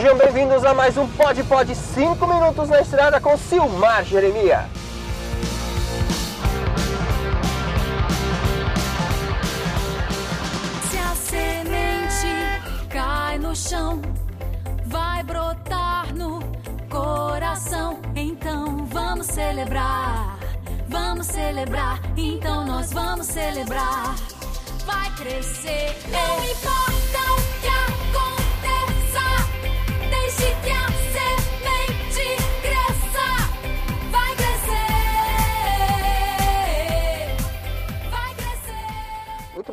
Sejam bem-vindos a mais um Pod Pod 5 minutos na estrada com Silmar Jeremia. Se a semente cai no chão, vai brotar no coração. Então vamos celebrar, vamos celebrar. Então nós vamos celebrar. Vai crescer, não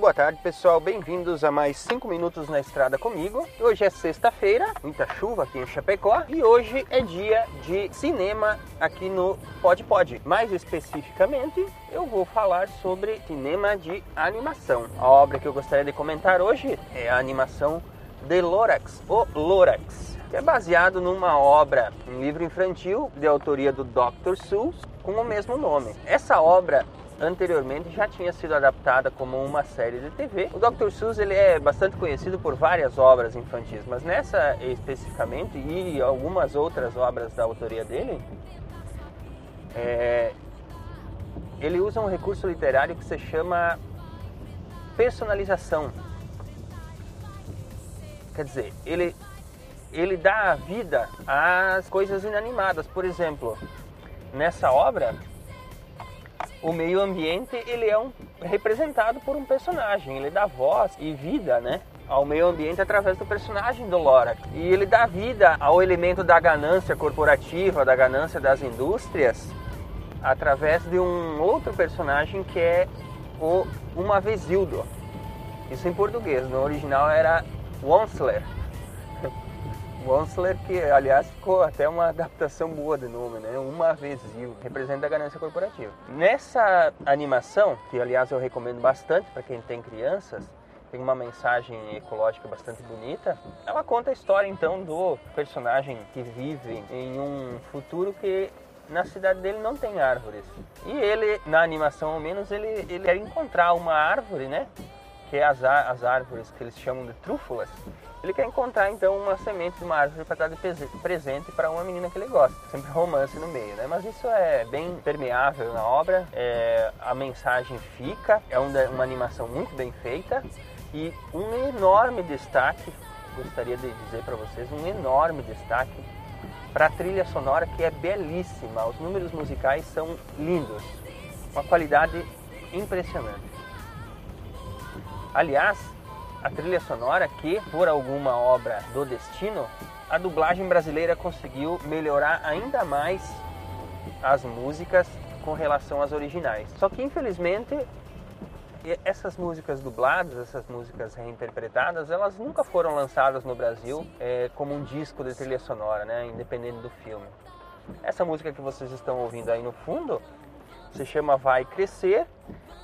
boa tarde, pessoal. Bem-vindos a mais 5 minutos na estrada comigo. Hoje é sexta-feira, muita chuva aqui em Chapecó e hoje é dia de cinema aqui no Pod Pod. Mais especificamente, eu vou falar sobre cinema de animação. A obra que eu gostaria de comentar hoje é a animação The Lorax, o Lorax, que é baseado numa obra, um livro infantil de autoria do Dr. Seuss com o mesmo nome. Essa obra anteriormente já tinha sido adaptada como uma série de TV. O Dr. Seuss ele é bastante conhecido por várias obras infantis, mas nessa especificamente e algumas outras obras da autoria dele, é, ele usa um recurso literário que se chama personalização. Quer dizer, ele ele dá vida às coisas inanimadas. Por exemplo, nessa obra, o meio ambiente ele é um, representado por um personagem. Ele dá voz e vida, né? Ao meio ambiente através do personagem do Lorax. E ele dá vida ao elemento da ganância corporativa, da ganância das indústrias, através de um outro personagem que é o Uma Vezildo. Isso em português, no original era Wonsler. Wonsler, que aliás ficou até uma adaptação boa de nome, né? Uma Vezil, representa a ganância corporativa. Nessa animação, que aliás eu recomendo bastante para quem tem crianças, tem uma mensagem ecológica bastante bonita. Ela conta a história então do personagem que vive em um futuro que na cidade dele não tem árvores. E ele, na animação ao menos, ele, ele quer encontrar uma árvore, né? Que é as, as árvores que eles chamam de trúfulas. Ele quer encontrar então uma semente de uma árvore para dar de prese- presente para uma menina que ele gosta. Sempre romance no meio, né? Mas isso é bem permeável na obra. É, a mensagem fica, é um uma animação muito bem feita e um enorme destaque. Gostaria de dizer para vocês um enorme destaque para a trilha sonora que é belíssima. Os números musicais são lindos, uma qualidade impressionante. Aliás, a trilha sonora que, por alguma obra do destino, a dublagem brasileira conseguiu melhorar ainda mais as músicas com relação às originais. Só que infelizmente essas músicas dubladas, essas músicas reinterpretadas, elas nunca foram lançadas no Brasil eh, como um disco de trilha sonora, né, independente do filme. Essa música que vocês estão ouvindo aí no fundo se chama Vai Crescer,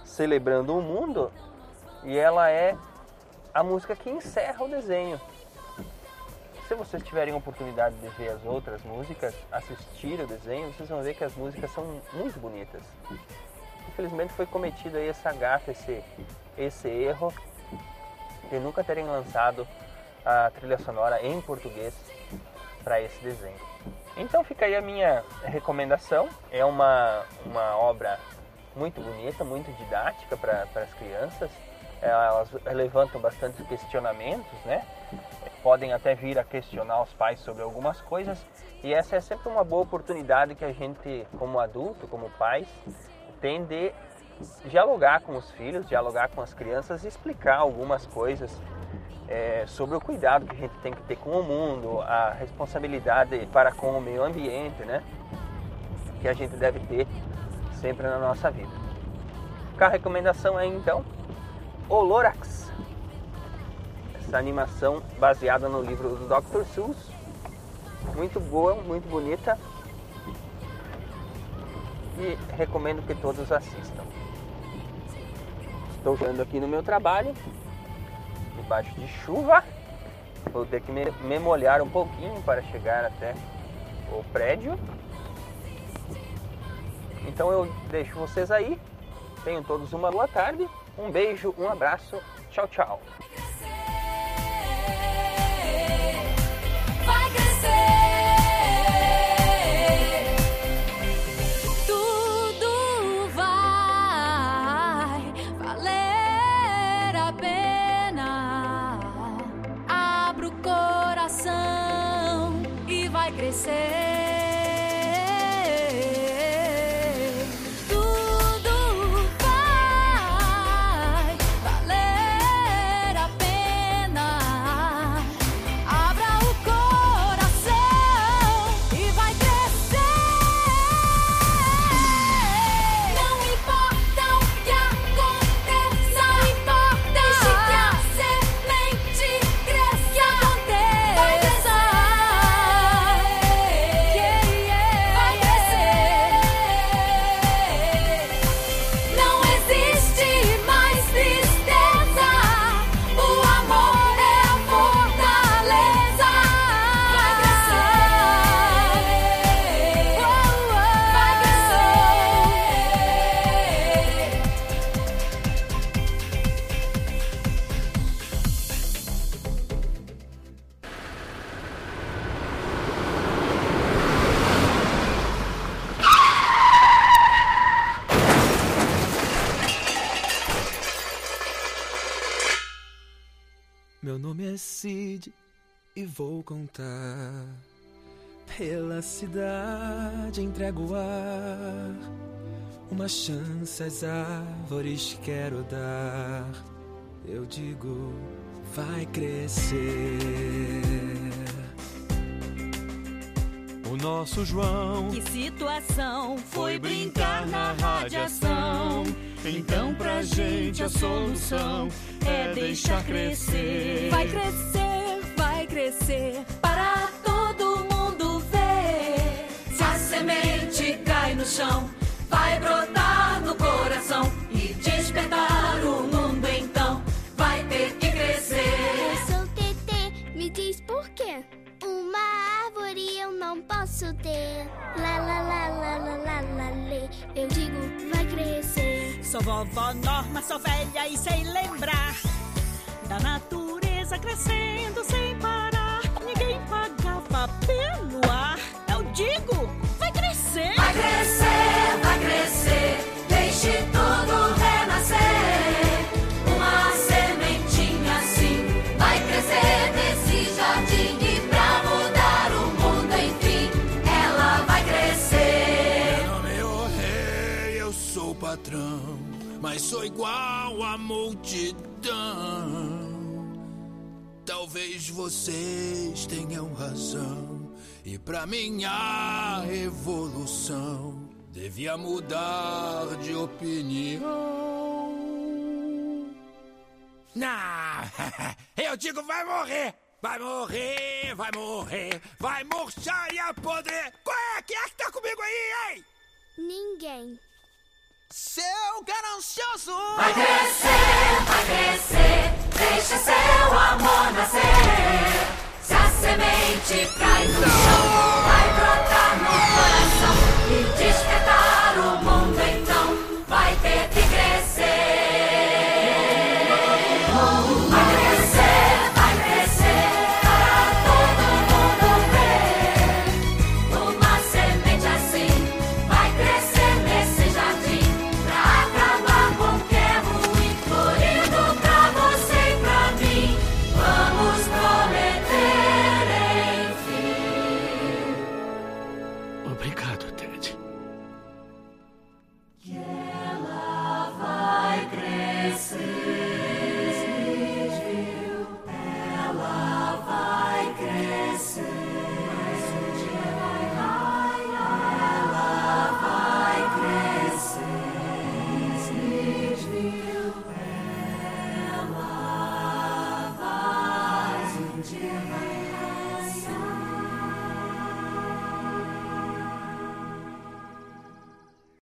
Celebrando o Mundo, e ela é a música que encerra o desenho. Se vocês tiverem oportunidade de ver as outras músicas, assistir o desenho, vocês vão ver que as músicas são muito bonitas infelizmente foi cometido aí essa gafa, esse, esse erro de nunca terem lançado a trilha sonora em português para esse desenho. Então fica aí a minha recomendação. É uma, uma obra muito bonita, muito didática para as crianças. Elas levantam bastante questionamentos, né? Podem até vir a questionar os pais sobre algumas coisas. E essa é sempre uma boa oportunidade que a gente, como adulto, como pais, tem de dialogar com os filhos, dialogar com as crianças e explicar algumas coisas é, sobre o cuidado que a gente tem que ter com o mundo, a responsabilidade para com o meio ambiente, né? Que a gente deve ter sempre na nossa vida. A recomendação é então o Lorax, essa animação baseada no livro do Dr. Seuss, muito boa, muito bonita e recomendo que todos assistam. Estou jogando aqui no meu trabalho, debaixo de chuva. Vou ter que me molhar um pouquinho para chegar até o prédio. Então eu deixo vocês aí. Tenham todos uma boa tarde. Um beijo, um abraço. Tchau, tchau. Nome é Cid e vou contar. Pela cidade entrego o ar. Uma chance às árvores quero dar. Eu digo, vai crescer. O nosso João Que situação foi brincar na radiação? Então gente a solução é deixar crescer. Vai crescer, vai crescer para todo mundo ver. Se a semente cai no chão, Sou vovó Norma, sou velha e sei lembrar da natureza crescendo sem parar. Patrão, mas sou igual à multidão. Talvez vocês tenham razão, e pra minha evolução devia mudar de opinião. Não, eu digo vai morrer. Vai morrer, vai morrer, vai murchar e apodrecer. Qual é? Quem é que tá comigo aí, hein? Ninguém. Seu ganancioso! Vai crescer, vai crescer, deixa seu amor nascer. Se a semente cai no chão,